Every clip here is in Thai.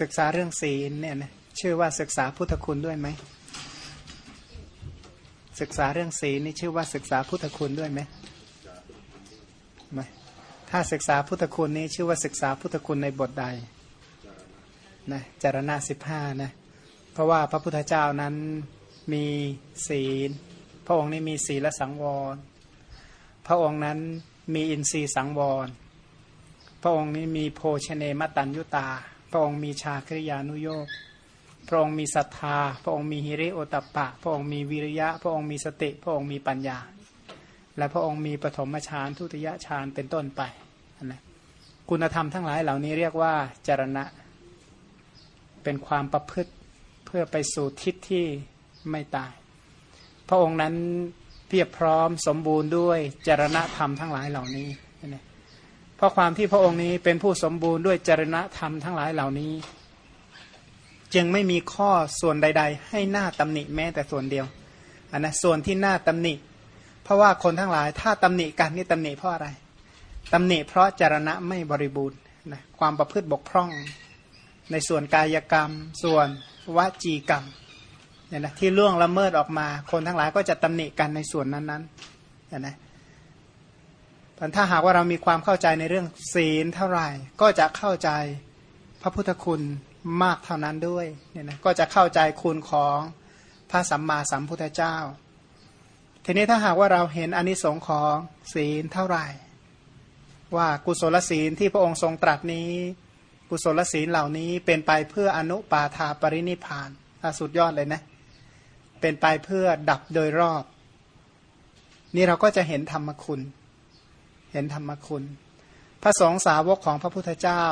ศึกษาเรื่องศีลเนี่ยนะชื่อว่าศึกษาพุทธคุณด้วยไหมศึกษาเรื่องศีลนี่ชื่อว่าศึกษาพุทธคุณด้วยไหมไม่ถ้าศึกษาพุทธคุณนี้ชื่อว่าศึกษาพุทธคุณในบทใดนะจารณะสิบห้านะเพราะว่าพระพุทธเจ้านั้นมีศีล พระองค์นี้มีศีลสังวร พระองค์นั้นมีอินทรีย์สังวร พระองค์นี้มีโภชเนมตัญยุตา พระองค์มีชาคริยานุโยกพระองค์มีศรัทธา พระองค์มีฮิริโอตัปปะ พระองค์มีวิริยะ พระองค์มีสติ พระองค์มีปัญญา และพระองค์มีปฐมฌานทุติยฌานเป็นต้นไปนะคุณธรรมทั้งหลายเหล่านี้เรียกว่าจารณะ เป็นความประพฤติเพื่อไปสู่ทิศที่ไม่ตาย พระองค์นั้นเพียบพร้อมสมบูรณ์ด้วยจารณะธรรมทั้งหลายเหล่านี้นะ ราะความที่พระองค์นี้เป็นผู้สมบูรณ์ด้วยจรณธรรมทั้งหลายเหล่านี้ จึงไม่มีข้อส่วนใด ๆ ให้หน้าตำหนิแม้แต่ส่วนเดียวอันนะส่วนที่หน้าตำหนิ เพราะว่าคนทั้งหลาย ถ้าตำหนิกันนี่ตำหนิเพราะอะไรตำหนิเพราะจรณะไม่บริบูรณ์นะความประพฤติบกพร่อง ในส่วนกายกรรม ส่วนวจีกรรมเนี่ยนะที่ล่วงละเมิดออกมา คนทั้งหลายก็จะตำหนิกันในส่วนนั้นๆเนี่ยนะ ถ้าหากว่าเรามีความเข้าใจในเรื่องศีลเท่าไหร่ ก็จะเข้าใจพระพุทธคุณมากเท่านั้นด้วยเนี่ยนะก็จะเข้าใจคุณของพระสัมมาสัมพุทธเจ้า ทีนี้ถ้าหากว่าเราเห็นอนิสงค์ของศีลเท่าไหร่ ว่ากุศลศีลที่พระองค์ทรงตรัสนี้ กุศลศีลเหล่านี้เป็นไปเพื่ออนุปาทาปรินิพานสุดยอดเลยนะ เป็นไปเพื่อดับโดยรอบ นี่เราก็จะเห็นธรรมคุณ เห็นธรรมคุณ พระสงฆ์สาวกของพระพุทธเจ้า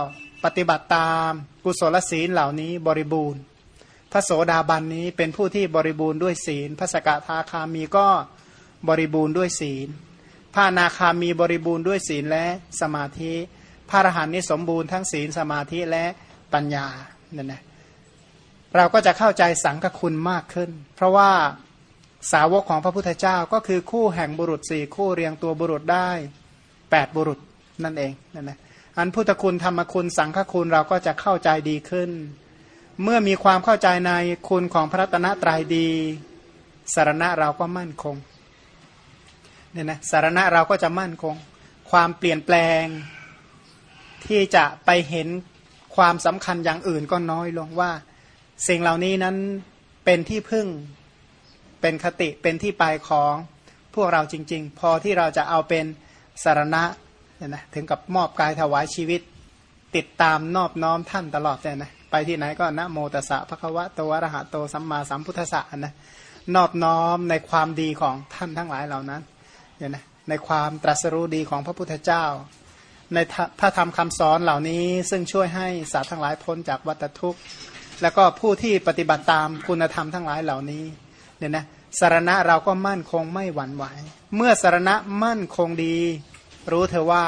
ปฏิบัติตามกุศลศีลเหล่านี้บริบูรณ์ พระโสดาบันนี้เป็นผู้ที่บริบูรณ์ด้วยศีล พระสกทาคามีก็บริบูรณ์ด้วยศีล พระนาคามีบริบูรณ์ด้วยศีลและสมาธิ พระอรหันต์นี้สมบูรณ์ทั้งศีลสมาธิและปัญญาเนี่ยนะเราก็จะเข้าใจสังฆคุณมากขึ้น เพราะว่าสาวกของพระพุทธเจ้าก็คือคู่แห่งบุรุษสี่คู่เรียงตัวบุรุษได้ 8 บุรุษนั่นเองนั่นนะอันพุทธคุณธรรมคุณสังฆคุณเราก็จะเข้าใจดีขึ้น เมื่อมีความเข้าใจในคุณของพระตนะตรายดี สารณะเราก็มั่นคงเนี่ยนะสารณะเราก็จะมั่นคง ความเปลี่ยนแปลง ที่จะไปเห็นความสำคัญอย่างอื่นก็น้อยลงว่า สิ่งเหล่านี้นั้นเป็นที่พึ่งเป็นคติเป็นที่ไปของพวกเราจริง ๆ พอที่เราจะเอาเป็น สารณะเนี่ยนะถึงกับมอบกายถวายชีวิต ติดตามนอบน้อมท่านตลอดเลยนะไปที่ไหนก็นะโมตสะพระควะโตวรหะโตสัมมาสัมพุทธะนะนอบน้อมในความดีของท่านทั้งหลายเหล่านั้นเนี่ยนะในความตรัสรู้ดีของพระพุทธเจ้า ในพระธรรมคำสอนเหล่านี้ ซึ่งช่วยให้สัตว์ทั้งหลายพ้นจากวัฏทุกข์ แล้วก็ผู้ที่ปฏิบัติตามคุณธรรมทั้งหลายเหล่านี้เนี่ยนะสารณะเราก็มั่นคงไม่หวั่นไหว เมื่อสารณะมั่นคงดี รู้เธอว่า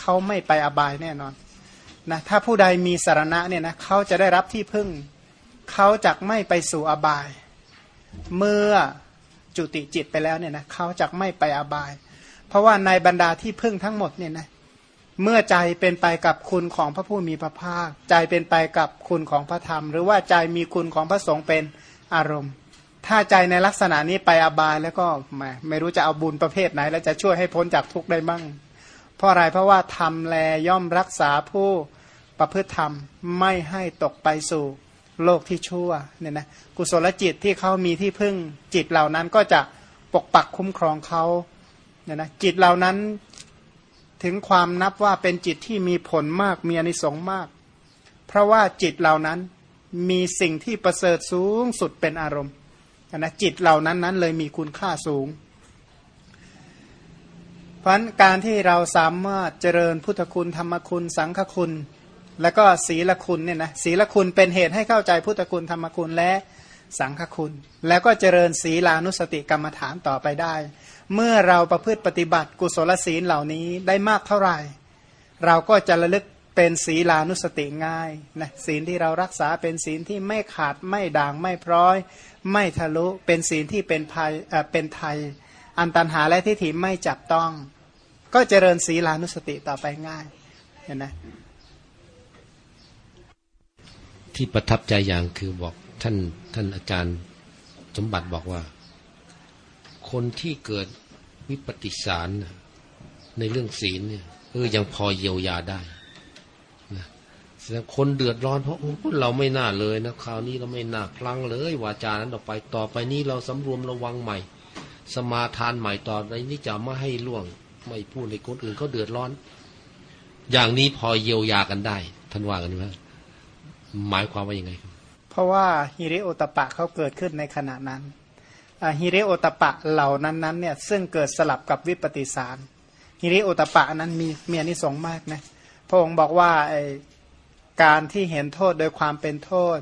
เขาไม่ไปอบายแน่นอนนะถ้าผู้ใดมีสารณะเนี่ยนะเขาจะได้รับที่พึ่ง เขาจะไม่ไปสู่อบาย เมื่อจุติจิตไปแล้วเนี่ยนะเขาจะไม่ไปอบาย เพราะว่าในบรรดาที่พึ่งทั้งหมดเนี่ยนะเมื่อใจเป็นไปกับคุณของพระผู้มีพระภาค ใจเป็นไปกับคุณของพระธรรม หรือว่าใจมีคุณของพระสงฆ์เป็นอารมณ์ ถ้าใจในลักษณะนี้ไปอบายแล้วก็ไม่ไม่รู้จะเอาบุญประเภทไหน แล้วจะช่วยให้พ้นจากทุกข์ได้บ้างเพราะอะไรเพราะว่าทำแลย่อมรักษาผู้ประพฤติธรรมไม่ให้ตกไปสู่โลกที่ชั่วเนี่ยนะกุศลจิตที่เขามีที่พึ่งจิตเหล่านั้นก็จะปกปักคุ้มครองเขาเนี่ยนะจิตเหล่านั้นถึงความนับว่าเป็นจิตที่มีผลมากมีอนิสงส์มาก เพราะว่าจิตเหล่านั้นมีสิ่งที่ประเสริฐสูงสุดเป็นอารมณ์ นะจิตเหล่านั้นนั้นเลยมีคุณค่าสูง เพราะการที่เราสามารถเจริญพุทธคุณธรรมคุณ สังฆคุณ แล้วก็ศีลคุณเนี่ยนะศีลคุณเป็นเหตุให้เข้าใจพุทธคุณธรรมคุณและสังฆคุณ แล้วก็เจริญศีลานุสติกรรมฐานต่อไปได้ เมื่อเราประพฤติปฏิบัติกุศลศีลเหล่านี้ได้มากเท่าไหร่ เราก็จะระลึกเป็นศีลานุสติง่ายนะศีลที่เรารักษาเป็นศีลที่ไม่ขาดไม่ด่างไม่พร้อย ไม่ทะลุเป็นศีลที่เป็นภัยเป็นไทย อันตันหาและทิฏฐิไม่จับต้อง ก็เจริญศีลานุสติต่อไปง่ายเห็นไหมที่ประทับใจอย่างคือบอกท่านท่านอาจารย์สมบัติบอกว่า คนที่เกิดวิปฏิสารในเรื่องศีลเนี่ยเออยังพอเยียวยาได้นะ แสดงคนเดือดร้อนเพราะเราไม่น่าเลยนะคราวนี้เราไม่น่าคลั่งเลยวาจานั้นต่อไปต่อไปนี้เราสำรวมระวังใหม่ สมาทานใหม่ต่อไปนี้จะไม่ให้ล่วง ไม่พูดในคนอื่นเขาเดือดร้อน อย่างนี้พอเยียวยากันได้ท่านว่ากันไหมหมายความว่ายังไงครับเพราะว่าฮิริโอตปะเขาเกิดขึ้นในขณะนั้นฮิริโอตปะเหล่านั้นนั้นเนี่ยซึ่งเกิดสลับกับวิปฏิสารฮิริโอตปะนั้นมีมีอนิสงส์มากนะพระองค์บอกว่าไอ การที่เห็นโทษโดยความเป็นโทษ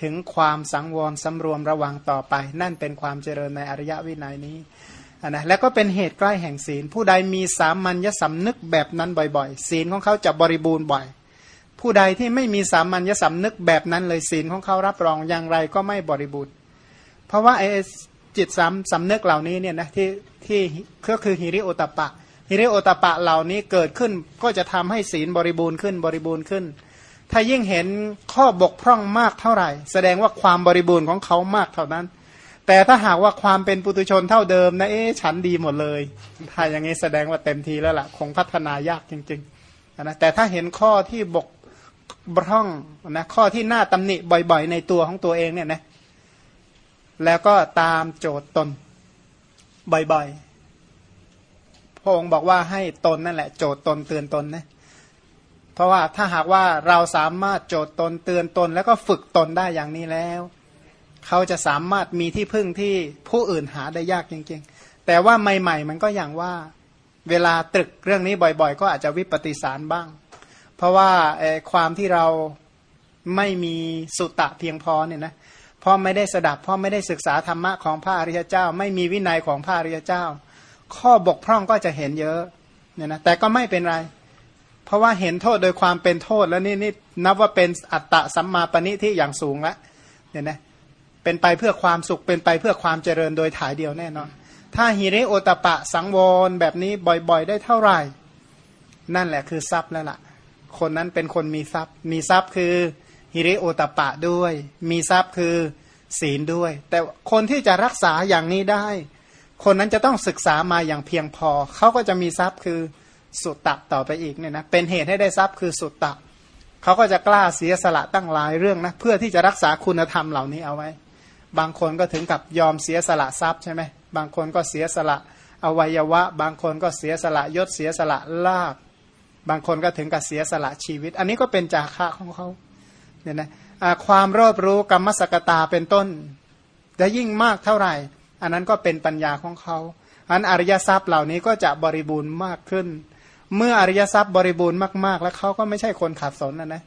ถึงความสังวรสำรวมระวังต่อไป นั่นเป็นความเจริญในอริยวินัยนี้นะและก็เป็นเหตุใกล้แห่งศีล ผู้ใดมีสามัญญสำนึกแบบนั้นบ่อยๆ ศีลของเขาจะบริบูรณ์บ่อย ผู้ใดที่ไม่มีสามัญญสำนึกแบบนั้นเลยศีลของเขารับรองอย่างไรก็ไม่บริบูรณ์ เพราะว่าไอ้จิตสำสำนึกเหล่านี้เนี่ยนะที่ที่ก็คือฮิริโอตปะฮิริโอตปะเหล่านี้เกิดขึ้นก็จะทำให้ศีลบริบูรณ์ขึ้นบริบูรณ์ขึ้น ถ้ายิ่งเห็นข้อบกพร่องมากเท่าไหร่ แสดงว่าความบริบูรณ์ของเขามากเท่านั้น แต่ถ้าหากว่าความเป็นปุตุชนเท่าเดิมนะเอ๊ฉันดีหมดเลยถ้าอย่างนี้แสดงว่าเต็มทีแล้วล่ะ คงพัฒนายากจริงๆนะแต่ถ้าเห็นข้อที่บกพร่องนะข้อที่น่าตำหนิบ่อยๆ ในตัวของตัวเองเนี่ยนะแล้วก็ตามโจทย์ตนบ่อยๆพระองค์บอกว่าให้ตนนั่นแหละ โจทย์ตนเตือนตนนะ เพราะว่าถ้าหากว่าเราสามารถโจทย์ตนเตือนตน แล้วก็ฝึกตนได้อย่างนี้แล้ว เขาจะสามารถมีที่พึ่งที่ผู้อื่นหาได้ยากจริงๆ แต่ว่าใหม่ ๆ มันก็อย่างว่าเวลาตรึกเรื่องนี้บ่อยๆ ก็อาจจะวิปฏิสารบ้าง เพราะว่าความที่เราไม่มีสุตะเพียงพอเนี่ยนะเพราะไม่ได้สดับเพราะไม่ได้ศึกษาธรรมะของพระอริยเจ้า ไม่มีวินัยของพระอริยเจ้า ข้อบกพร่องก็จะเห็นเยอะเนี่ยนะแต่ก็ไม่เป็นไร เพราะว่าเห็นโทษโดยความเป็นโทษแล้วนี่นี่นับว่าเป็นอัตตะสัมมาปณิที่อย่างสูงแล้วเนี่ยนะเป็นไปเพื่อความสุขเป็นไปเพื่อความเจริญโดยถ่ายเดียวแน่นอนถ้าหิริโอตปะสังวรแบบนี้บ่อยๆ ได้เท่าไหร่ นั่นแหละคือทรัพย์แล้วล่ะ คนนั้นเป็นคนมีทรัพย์ มีทรัพย์คือฮิริโอตปะด้วย มีทรัพย์คือศีลด้วย แต่คนที่จะรักษาอย่างนี้ได้ คนนั้นจะต้องศึกษามาอย่างเพียงพอ เขาก็จะมีทรัพย์คือ สุตตะต่อไปอีกเนี่ยนะเป็นเหตุให้ได้ทรัพย์คือสุตตะเขาก็จะกล้าเสียสละตั้งหลายเรื่องนะเพื่อที่จะรักษาคุณธรรมเหล่านี้เอาไว้ บางคนก็ถึงกับยอมเสียสละทรัพย์ใช่ไหมบางคนก็เสียสละอวัยวะ บางคนก็เสียสละยศเสียสละลาบบางคนก็ถึงกับเสียสละชีวิต อันนี้ก็เป็นจาคะของเขาเนี่ยนะความรอบรู้กรรมสกตาเป็นต้นจะยิ่งมากเท่าไหร่ อันนั้นก็เป็นปัญญาของเขาอันอริยทรัพย์เหล่านี้ก็จะบริบูรณ์มากขึ้น เมื่ออริยทรัพย์บริบูรณ์มากๆ แล้วเขาก็ไม่ใช่คนขัดสนนะนะ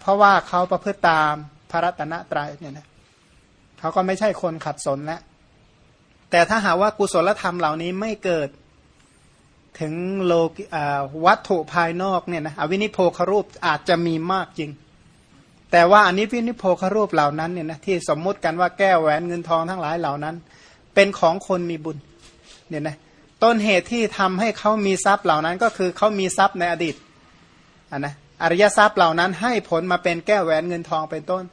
เพราะว่าเขาประพฤติตามพระรัตนตรัยเนี่ยนะเขาก็ไม่ใช่คนขัดสนแล้วแต่ถ้าหาว่ากุศลธรรมเหล่านี้ไม่เกิดถึงโลกวัตถุภายนอกเนี่ยนะอวินิโพครูปอาจจะมีมากจริง แต่ว่าอันนี้พินิโพครูปเหล่านั้นเนี่ยนะที่สมมุติกันว่าแก้วแหวนเงินทองทั้งหลายเหล่านั้น เป็นของคนมีบุญเนี่ยนะ ต้นเหตุที่ทำให้เขามีทรัพย์เหล่านั้นก็คือเขามีทรัพย์ในอดีตอันนะอริยทรัพย์เหล่านั้นให้ผลมาเป็นแก้วแหวนเงินทองเป็นต้น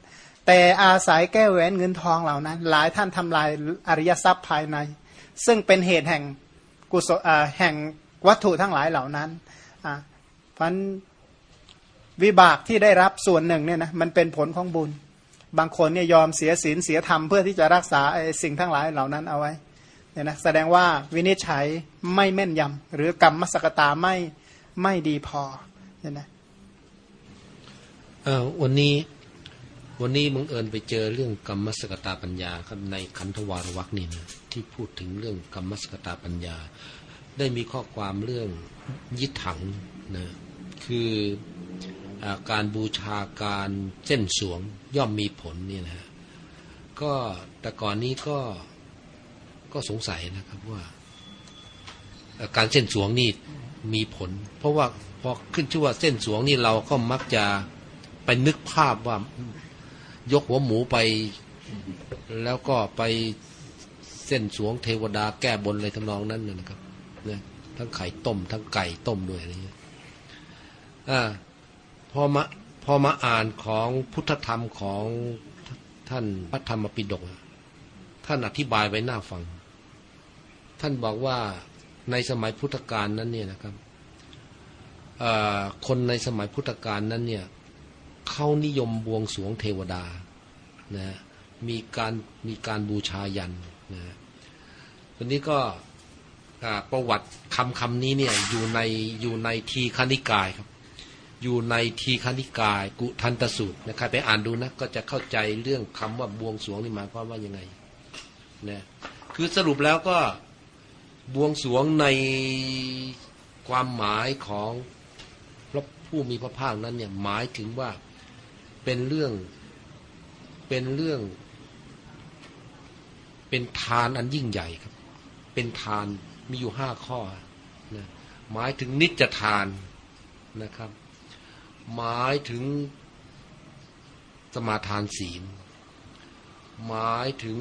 แต่อาศัยแก้วแหวนเงินทองเหล่านั้น หลายท่านทำลายอริยทรัพย์ภายใน ซึ่งเป็นเหตุแห่งกุศลแห่งวัตถุทั้งหลายเหล่านั้นอ่าพันวิบากที่ได้รับส่วนหนึ่งเนี่ยนะมันเป็นผลของบุญ บางคนเนี่ยยอมเสียศีลเสียธรรมเพื่อที่จะรักษาสิ่งทั้งหลายเหล่านั้นเอาไว้ เนี่ยนะแสดงว่าวินิจฉัยไม่แม่นยำหรือกรรมมสกตาไม่ไม่ดีพอเนี่ยนะวันนี้วันนี้มึงเอิญไปเจอเรื่องกรรมสกตาปัญญาครับในคันธวารวักนี่นะที่พูดถึงเรื่องกรรมสกตาปัญญา ได้มีข้อความเรื่องยิถังนะคือการบูชาการเส้นสวงย่อมมีผลนี่นะก็แต่ก่อนนี้ก็ ก็สงสัยนะครับว่า การเส้นสวงนี่มีผล เพราะว่าพอขึ้นชื่อว่าเส้นสวงนี่เราก็มักจะไปนึกภาพว่ายกหัวหมูไป แล้วก็ไปเส้นสวงเทวดาแก้บนอะไรทำนองนั้นนะครับนะทั้งไข่ต้ม ทั้งไก่ต้มด้วยอะไรเงี้ยอ่าพอมาพพอมาอ่านของพุทธธรรมของท่านพระธรรมปิฎกท่านอธิบายไว้หน้าฟัง ท่านบอกว่าในสมัยพุทธกาลนั้นเนี่ยนะครับคนในสมัยพุทธกาลนั้นเนี่ยเขานิยมบวงสวงเทวดานะมีการมีการบูชายันนะทีนี้ก็ประวัติคำคำนี้เนี่ยอยู่ในอยู่ในทีคณิกายครับ อยู่ในทีคณิกาย กุทันตสูตรนะครับไปอ่านดูนะก็จะเข้าใจเรื่องคำว่าบวงสวงนี่หมายความว่ายังไงนะคือสรุปแล้วก็ บวงสวงในความหมายของพระผู้มีพระภาคนั้นเนี่ยหมายถึงว่าเป็นเรื่องเป็นเรื่อง เป็นทานอันยิ่งใหญ่ครับ เป็นทานมีอยู่ห้าข้อนะหมายถึงนิจทานนะครับ หมายถึงสมาทานศีล หมายถึง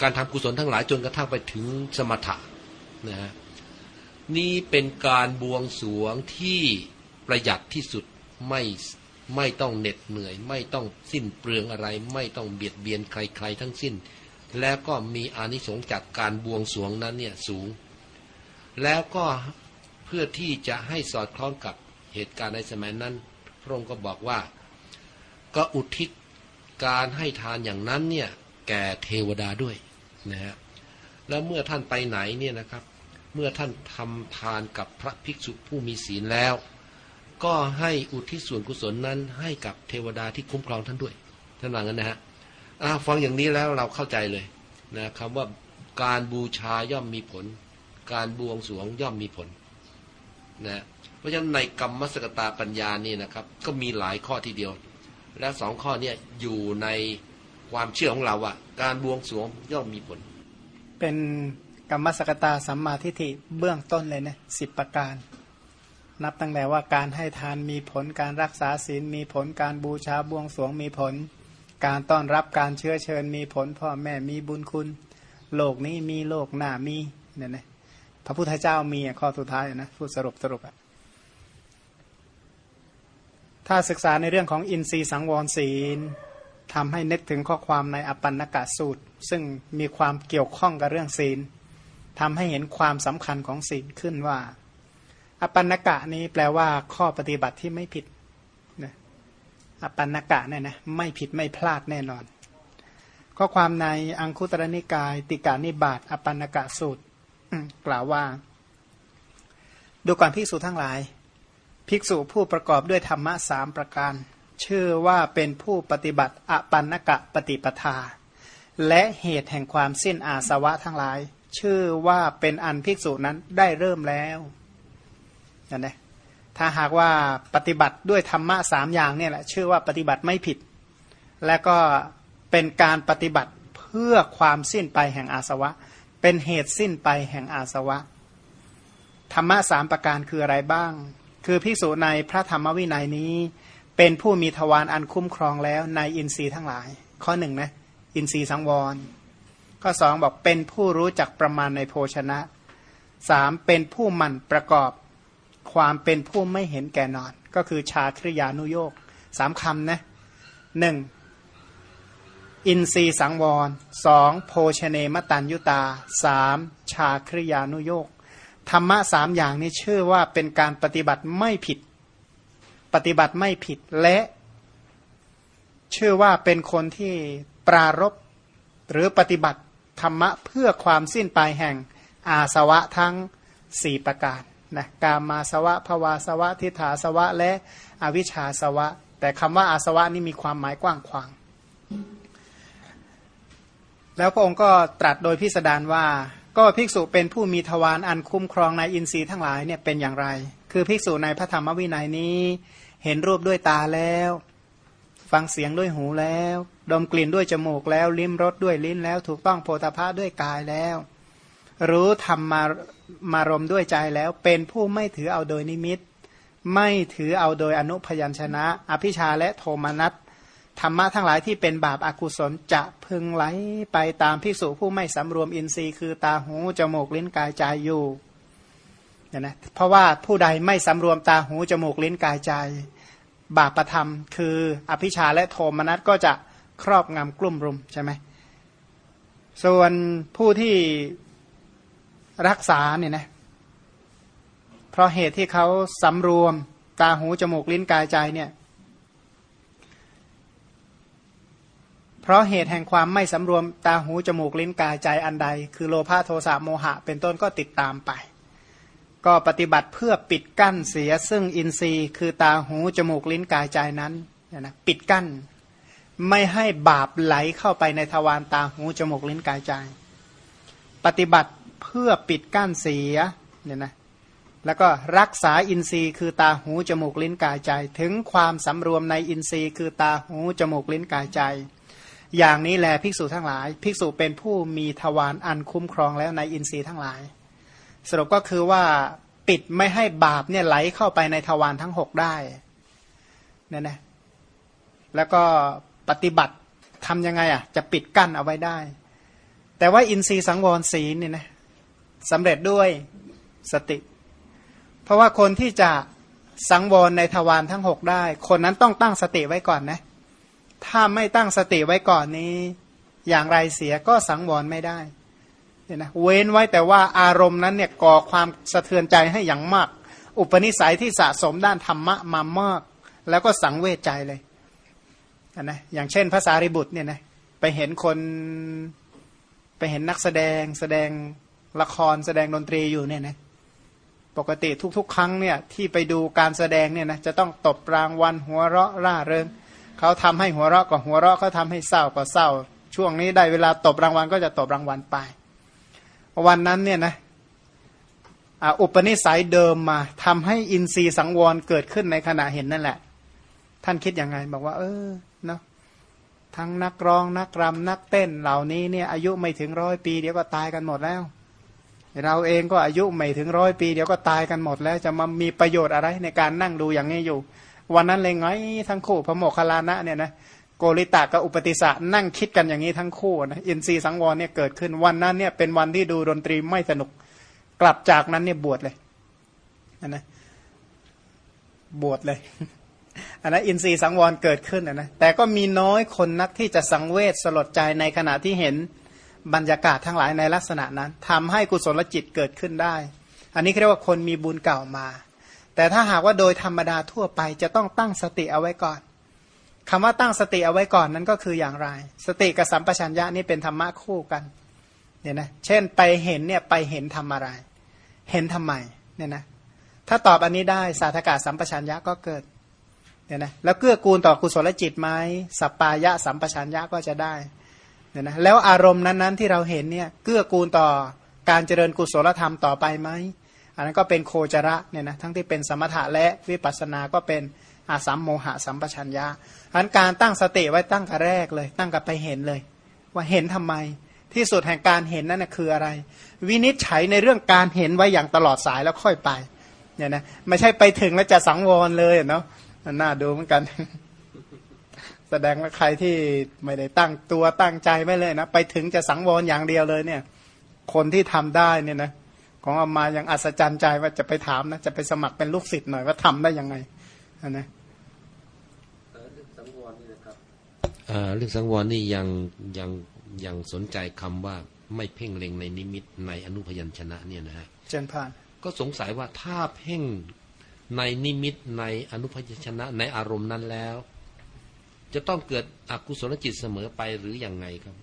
การทำกุศลทั้งหลายจนกระทั่งไปถึงสมถะ นะฮะนี่เป็นการบวงสวงที่ประหยัดที่สุดไม่ไม่ต้องเหน็ดเหนื่อย ไม่ต้องสิ้นเปลืองอะไร ไม่ต้องเบียดเบียนใครๆทั้งสิ้น แล้วก็มีอานิสงส์จากการบวงสวงนั้นเนี่ยสูง แล้วก็เพื่อที่จะให้สอดคล้องกับเหตุการณ์ในสมัยนั้น พระองค์ก็บอกว่า ก็อุทิศการให้ทานอย่างนั้นเนี่ยแก่เทวดาด้วยนะฮะแล้วเมื่อท่านไปไหนเนี่ยนะครับ เมื่อท่านทำทานกับพระภิกษุผู้มีศีลแล้ว ก็ให้อุทิศส่วนกุศลนั้นให้กับเทวดาที่คุ้มครองท่านด้วยท่านว่างั้นนะฮะฟังอย่างนี้แล้วเราเข้าใจเลยนะคำว่าการบูชาย่อมมีผล การบวงสรวงย่อมมีผลนะเพราะฉะนั้นในกรรมสกตาปัญญานี่นะครับ ก็มีหลายข้อทีเดียว และสองข้อเนี้อยู่ในความเชื่อของเราว่าการบวงสรวงย่อมมีผล เป็น กรรมสกตาสัมมาทิฏฐิเบื้องต้นเลยนะสิบประการ นับตั้งแต่ว่าการให้ทานมีผลการรักษาศีลมีผลการบูชาบวงสวงมีผล การต้อนรับการเชื้อเชิญมีผล พ่อแม่มีบุญคุณ โลกนี้มีโลกหน้ามีเนี่ยนะพระพุทธเจ้ามีข้อสุดท้ายนะพูดสรุปสรุปอะถ้าศึกษาในเรื่องของอินทรีย์สังวรศีลทำให้นึกถึงข้อความในอปันนกะสูตร ซึ่งมีความเกี่ยวข้องกับเรื่องศีล ทำให้เห็นความสำคัญของศีลขึ้นว่า อปันนกะนี้แปลว่าข้อปฏิบัติที่ไม่ผิดนะอปันนกะเนี่ยนะไม่ผิดไม่พลาดแน่นอน ข้อความในอังคุตรนิกาย ติกานิบาตอปันนกะสูตรกล่าวว่า ดูก่อนภิกษุทั้งหลาย ภิกษุผู้ประกอบด้วยธรรมะสามประการ ชื่อว่าเป็นผู้ปฏิบัติอปันนกะปฏิปทา และเหตุแห่งความสิ้นอาสวะทั้งหลาย ชื่อว่าเป็นอันภิกษุนั้นได้เริ่มแล้วนั่นเองถ้าหากว่าปฏิบัติด้วยธรรมะสามอย่างเนี่ยแหละชื่อว่าปฏิบัติไม่ผิด และก็เป็นการปฏิบัติเพื่อความสิ้นไปแห่งอาสวะ เป็นเหตุสิ้นไปแห่งอาสวะ ธรรมะสามประการคืออะไรบ้าง คือภิกษุในพระธรรมวินัยนี้ เป็นผู้มีทวารอันคุ้มครองแล้วในอินทรีย์ทั้งหลาย ข้อหนึ่งนะอินทรีย์สังวร ข้อสองบอกเป็นผู้รู้จักประมาณในโภชนะสามเป็นผู้มั่นประกอบความเป็นผู้ไม่เห็นแก่นอน ก็คือชาคริยานุโยกสามคำนะหนึ่งอินทรีสังวรสองโภชเนมตันยุตาสามชาคริยานุโยกธรรมะสามอย่างนี้ชื่อว่าเป็นการปฏิบัติไม่ผิด ปฏิบัติไม่ผิดและเชื่อว่าเป็นคนที่ปรารบหรือปฏิบัติ ธรรมะเพื่อความสิ้นไปแห่งอาสวะทั้งสี่ประการนะกามาสวะภวาสวะ ทิฏฐาสวะ และอวิชชาสวะ แต่คำว่าอาสวะนี่มีความหมายกว้างขวาง แล้วพระองค์ก็ตรัสโดยพิสดารว่า ก็ภิกษุเป็นผู้มีทวารอันคุ้มครองในอินทรีย์ทั้งหลายเนี่ยเป็นอย่างไร คือภิกษุในพระธรรมวินัยนี้ เห็นรูปด้วยตาแล้ว ฟังเสียงด้วยหูแล้ว ดมกลิ่นด้วยจมูกแล้วลิ้มรสด้วยลิ้นแล้ว ถูกต้องโพธาภาด้วยกายแล้ว รู้ธรรมมามารมด้วยใจแล้ว เป็นผู้ไม่ถือเอาโดยนิมิต ไม่ถือเอาโดยอนุพยัญชนะ อภิชาและโทมนัสธรรมะทั้งหลายที่เป็นบาปอากุศลจะพึงไหลไปตามภิกษุผู้ไม่สำรวมอินทรีย์คือตาหูจมูกลิ้นกายใจอยู่เนี่ยนะเพราะว่าผู้ใดไม่สำรวมตาหูจมูกลิ้นกายใจ บาปประธรรม คืออภิชาและโทมนัสก็จะ ครอบงำกลุ่มรุมใช่ไหมส่วนผู้ที่รักษาเนี่ยนะเพราะเหตุที่เขาสำรวมตาหูจมูกลิ้นกายใจเนี่ย เพราะเหตุแห่งความไม่สำรวมตาหูจมูกลิ้นกายใจอันใด คือโลภะโทสะโมหะ เป็นต้นก็ติดตามไป ก็ปฏิบัติเพื่อปิดกั้นเสียซึ่งอินทรีย์ คือตาหูจมูกลิ้นกายใจนั้นนะปิดกั้น ไม่ให้บาปไหลเข้าไปในทวารตาหูจมูกลิ้นกายใจ ปฏิบัติเพื่อปิดกั้นเสียเนี่ยนะแล้วก็รักษาอินทรีย์คือตาหูจมูกลิ้นกายใจ ถึงความสำรวมในอินทรีย์คือตาหูจมูกลิ้นกายใจ อย่างนี้แลภิกษุทั้งหลาย ภิกษุเป็นผู้มีทวารอันคุ้มครองแล้วในอินทรีย์ทั้งหลาย สรุปก็คือว่าปิดไม่ให้บาปเนี่ยไหลเข้าไปในทวารทั้งหกได้นี่นะแล้วก็ ปฏิบัติทำยังไงอะจะปิดกั้นเอาไว้ได้ แต่ว่าอินทรีย์สังวรศีลเนี่ยนะสำเร็จด้วยสติ เพราะว่าคนที่จะสังวรในทวารทั้งหกได้ คนนั้นต้องตั้งสติไว้ก่อนนะ ถ้าไม่ตั้งสติไว้ก่อนนี้ อย่างไรเสียก็สังวรไม่ได้เนี่ยนะเว้นไว้แต่ว่าอารมณ์นั้นเนี่ยก่อความสะเทือนใจให้อย่างมาก อุปนิสัยที่สะสมด้านธรรมะมามาก แล้วก็สังเวชใจเลย นะอย่างเช่นภาษาริบุตรเนี่ยนะไปเห็นคนไปเห็นนักแสดงแสดงละครแสดงดนตรีอยู่เนี่ยนะปกติทุกๆ ครั้งเนี่ยที่ไปดูการแสดงเนี่ยนะจะต้องตบรางวัลหัวเราะร่าเริงเขาทำให้หัวเราะก็หัวเราะเขาทาให้เศร้าก็เศร้า ช่วงนี้ได้เวลาตบรางวัลก็จะตบรางวัลไป วันนั้นเนี่ยนะอุปนิสัยเดิมมาทำให้อินทรีย์สังวรเกิดขึ้นในขณะเห็นนั่นแหละ ท่านคิดยังไงบอกว่า เออ ทั้งนักร้องนักรำนักเต้นเหล่านี้เนี่ยอายุไม่ถึงร้อยปีเดี๋ยวก็ตายกันหมดแล้ว เราเองก็อายุไม่ถึงร้อยปี เดี๋ยวก็ตายกันหมดแล้ว จะมามีประโยชน์อะไรในการนั่งดูอย่างนี้อยู่ วันนั้นเลยไงทั้งคู่พระโมคคัลลานะเนี่ยนะโกริตะกับอุปติสะนั่งคิดกันอย่างนี้ทั้งคู่นะอินทรีย์สังวรเนี่ยเกิดขึ้นวันนั้นเนี่ยเป็นวันที่ดูดนตรีไม่สนุกกลับจากนั้นเนี่ยบวชเลยนนะบวชเลย อันนั้นอินทรีย์สังวรเกิดขึ้นนะแต่ก็มีน้อยคนนักที่จะสังเวชสลดใจในขณะที่เห็นบรรยากาศทั้งหลายในลักษณะนั้นทำให้กุศลจิตเกิดขึ้นได้ อันนี้เรียกว่าคนมีบุญเก่ามา แต่ถ้าหากว่าโดยธรรมดาทั่วไปจะต้องตั้งสติเอาไว้ก่อนคำว่าตั้งสติเอาไว้ก่อนนั้นก็คืออย่างไร สติกับสัมปชัญญะนี่เป็นธรรมะคู่กันเนี่ยนะเช่นไปเห็นเนี่ยไปเห็นทำอะไร เห็นทำไมเนี่ยนะถ้าตอบอันนี้ได้สาธกาสัมปชัญญะก็เกิด เนี่ยนะแล้วเกื้อกูลต่อกุศลจิตไหมสัปปายะสัมปชัญญะก็จะได้เนี่ยนะแล้วอารมณ์นั้นๆที่เราเห็นเนี่ยเกื้อกูลต่อการเจริญกุศลธรรมต่อไปไหมอันนั้นก็เป็นโคจระเนี่ยนะทั้งที่เป็นสมถะและวิปัสสนาก็เป็นอาสัมโมหะสัมปชัญญะอันการตั้งสติไว้ตั้งกับแรกเลย ตั้งกับไปเห็นเลย ว่าเห็นทำไม ที่สุดแห่งการเห็นนั่นคืออะไร วินิจฉัยในเรื่องการเห็นไว้อย่างตลอดสายแล้วค่อยไปเนี่ยนะไม่ใช่ไปถึงแล้วจะสังวรเลยเนาะ น่าดูเหมือนกัน แสดงว่าใครที่ไม่ได้ตั้งตัวตั้งใจไว้เลยนะ ไปถึงจะสังวรอย่างเดียวเลยเนี่ย คนที่ทำได้เนี่ยนะของอามายังอัศจรรย์ใจว่าจะไปถามนะ จะไปสมัครเป็นลูกศิษย์หน่อยว่าทำได้ยังไงนะเรื่องสังวรนี่นะครับเรื่องสังวรนี่ยังยังยังสนใจคำว่าไม่เพ่งเล็งในนิมิตในอนุพยัญชนะเนี่ยนะฮะเจนพานก็สงสัยว่าถ้าเพ่ง ในนิมิตในอนุพยัญชนะในอารมณ์นั้นแล้ว จะต้องเกิดอกุศลจิตเสมอไปหรืออยังไงครับ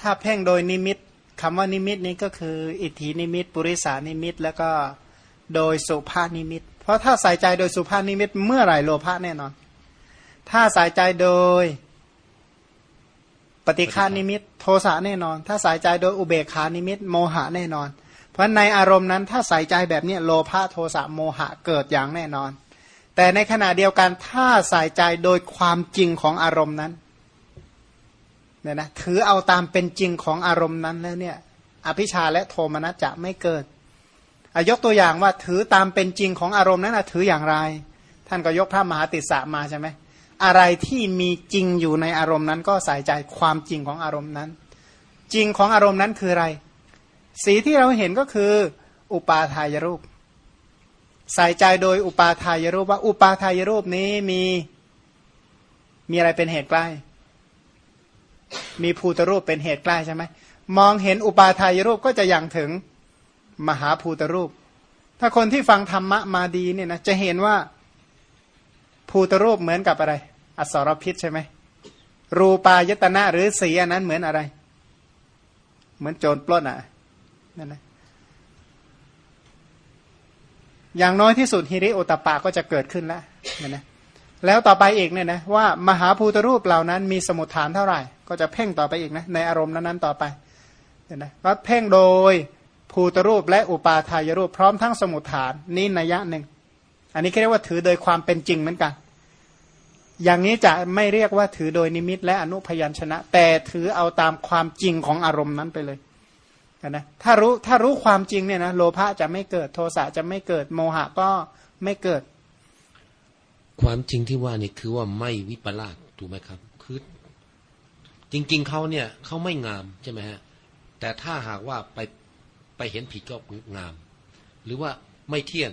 ถ้าเพ่งโดยนิมิตคำว่านิมิตนี้ก็คือ อิตถีนิมิต ปุริสนิมิต แล้วก็โดยสุภนิมิต เพราะถ้าใส่ใจโดยสุภนิมิต เมื่อไหร่โลภะแน่นอน ถ้าใส่ใจโดยปฏิฆนิมิต โทสะแน่นอน ถ้าใส่ใจโดยอุเบกขานิมิต โมหะแน่นอน เพราะในอารมณ์นั้นถ้าใส่ใจแบบนี้โลภะโทสะโมหะเกิดอย่างแน่นอน แต่ในขณะเดียวกันถ้าใส่ใจโดยความจริงของอารมณ์นั้นเนี่ยนะถือเอาตามเป็นจริงของอารมณ์นั้นแล้วเนี่ยอภิชาและโทมนัสจะไม่เกิดยกตัวอย่างว่าถือตามเป็นจริงของอารมณ์นั้นนะถืออย่างไร ท่านก็ยกพระมหาติสสะมาใช่ไหมอะไรที่มีจริงอยู่ในอารมณ์นั้นก็ใส่ใจความจริงของอารมณ์นั้น จริงของอารมณ์นั้นคืออะไร สีที่เราเห็นก็คือ อุปาทายรูป ใส่ใจโดยอุปาทายรูปว่าอุปาทายรูปนี้มีมีอะไรเป็นเหตุใกล้ มีภูตรูปเป็นเหตุใกล้ใช่ไหมมองเห็นอุปาทายรูปก็จะยังถึงมหาภูตรูป ถ้าคนที่ฟังธรรมะมาดีเนี่ยนะจะเห็นว่าภูตรูปเหมือนกับอะไร อสรพิษใช่ไหมรูปายตนะหรือสีอันนั้นเหมือนอะไร เหมือนโจรปล้นอะ นั่นนะอย่างน้อยที่สุดฮิริโอตปาก็จะเกิดขึ้นแล้วนั่นนะแล้วต่อไปอีกเนี่ยนะว่ามหาภูตรูปเหล่านั้นมีสมุทฐานเท่าไหร่ ก็จะเพ่งต่อไปอีกนะในอารมณ์นั้นๆต่อไปเนี่ยนะว่าเพ่งโดยภูตรูปและอุปาทายรูปพร้อมทั้งสมุทฐานนี่นัยยะหนึ่ง อันนี้เรียกว่าถือโดยความเป็นจริงเหมือนกัน อย่างนี้จะไม่เรียกว่าถือโดยนิมิตและอนุพยัญชนะ แต่ถือเอาตามความจริงของอารมณ์นั้นไปเลย นะถ้ารู้ถ้ารู้ความจริงเนี่ยนะโลภะจะไม่เกิดโทสะจะไม่เกิดโมหะก็ไม่เกิด ความจริงที่ว่านี่คือว่าไม่วิปลาสถูกไหมครับ คือ จริง ๆเขาเนี่ยเขาไม่งามใช่ไหมฮะ แต่ถ้าหากว่าไปไปเห็นผิดก็งาม หรือว่าไม่เที่ยง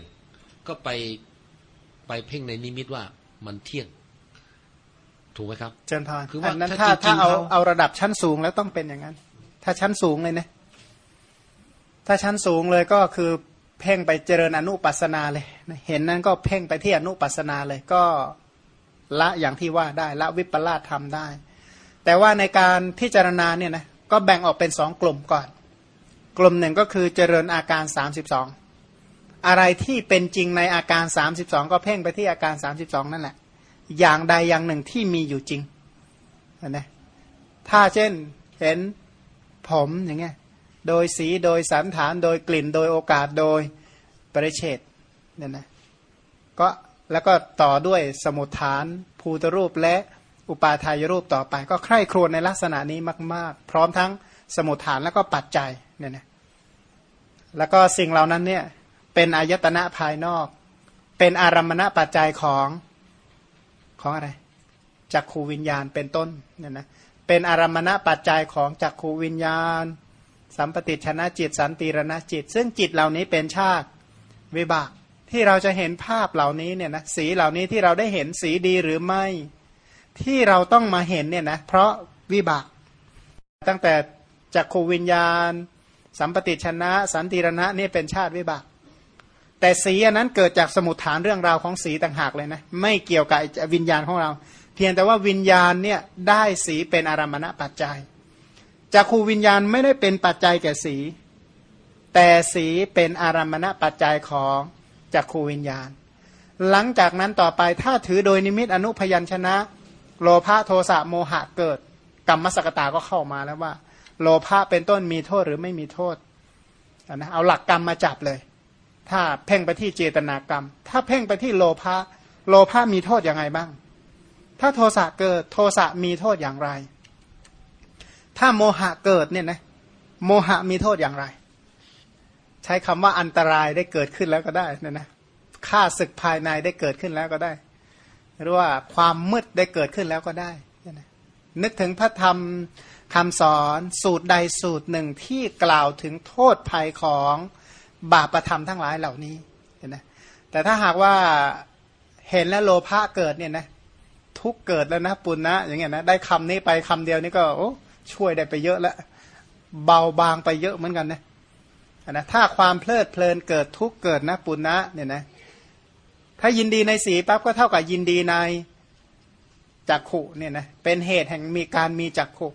ก็ไปไปเพ่งในนิมิตว่ามันเที่ยง ถูกไหมครับเจนพานคือว่านั้นถ้าถ้าเอาเอาระดับชั้นสูงแล้วต้องเป็นอย่างนั้น ถ้าชั้นสูงเลยนะ ถ้าชั้นสูงเลยก็คือเพ่งไปเจริญอนุปัสนาเลย เห็นนั้นก็เพ่งไปที่อนุปัสนาเลยก็ละอย่างที่ว่าได้ละวิปลาสทำได้ แต่ว่าในการพิจารณาเนี่ยนะก็แบ่งออกเป็นสองกลุ่มก่อน กลุ่มหนึ่งก็คือเจริญอาการสามสิบสองอะไรที่เป็นจริงในอาการสามสิบสองก็เพ่งไปที่อาการสามสิบสองนั่นแหละ อย่างใดอย่างหนึ่งที่มีอยู่จริงนะถ้าเช่นเห็นผมอย่างเงี้ย โดยสีโดยสันฐานโดยกลิ่นโดยโอกาสโดยปริเชตเนี่ยนะก็แล้วก็ต่อด้วยสมุทฐาน ภูตรูปและอุปาทายรูปต่อไป ก็ใคร่ครวญในลักษณะนี้มาก ๆ พร้อมทั้งสมุทฐานแล้วก็ปัจจัยเนี่ยนะแล้วก็สิ่งเหล่านั้นเนี่ยเป็นอายตนะภายนอก เป็นอารมณปัจจัยของของอะไรจักขูวิญญาณเป็นต้นเนี่ยนะเป็นอารมณปัจจัยของจักขูวิญญาณ สัมปติชนะจิต สันติรณจิต ซึ่งจิตเหล่านี้เป็นชาติวิบากที่เราจะเห็นภาพเหล่านี้เนี่ยนะสีเหล่านี้ที่เราได้เห็นสีดีหรือไม่ ที่เราต้องมาเห็นเนี่ยนะเพราะวิบาก ตั้งแต่จักขูวิญญาณ สัมปติชนะ สันติรณะนี่เป็นชาติวิบาก แต่สีอันนั้นเกิดจากสมุดฐานเรื่องราวของสีต่างหากเลยนะไม่เกี่ยวกับวิญญาณของเรา เพียงแต่ว่าวิญญาณเนี่ยได้สีเป็นอารมณปัจจัย จักขูวิญญาณไม่ได้เป็นปัจจัยแก่สี แต่สีเป็นอารมณปัจจัยของจักขูวิญญาณ หลังจากนั้นต่อไปถ้าถือโดยนิมิตอนุพยัญชนะ โลภะโทสะโมหะเกิด กรรมสกตาก็เข้ามาแล้วว่า โลภะเป็นต้นมีโทษหรือไม่มีโทษนะเอาหลักกรรมมาจับเลย ถ้าเพ่งไปที่เจตนากรรม ถ้าเพ่งไปที่โลภะโลภะมีโทษยังไงบ้าง ถ้าโทสะเกิดโทสะมีโทษอย่างไร ถ้าโมหะเกิดเนี่ยนะโมหะมีโทษอย่างไร ใช้คำว่าอันตรายได้เกิดขึ้นแล้วก็ได้นะนะค่าศึกภายในได้เกิดขึ้นแล้วก็ได้ หรือว่าความมืดได้เกิดขึ้นแล้วก็ได้นะนึกถึงพระธรรมคำสอนสูตรใดสูตรหนึ่งที่กล่าวถึงโทษภัยของบาปประธรรมทั้งหลายเหล่านี้เห็นไหมแต่ถ้าหากว่าเห็นแล้วโลภะเกิดเนี่ยนะทุกเกิดแล้วนะปุณนะอย่างเงี้ยนะได้คำนี้ไปคำเดียวนี่ก็โอ้ ช่วยได้ไปเยอะแล้วเบาบางไปเยอะเหมือนกันนะนะถ้าความเพลิดเพลินเกิดทุกเกิดนะปุณณะเนี่ยนะถ้ายินดีในสีปั๊บก็เท่ากับยินดีในจักขุเนี่ยนะเป็นเหตุแห่งมีการมีจักขุ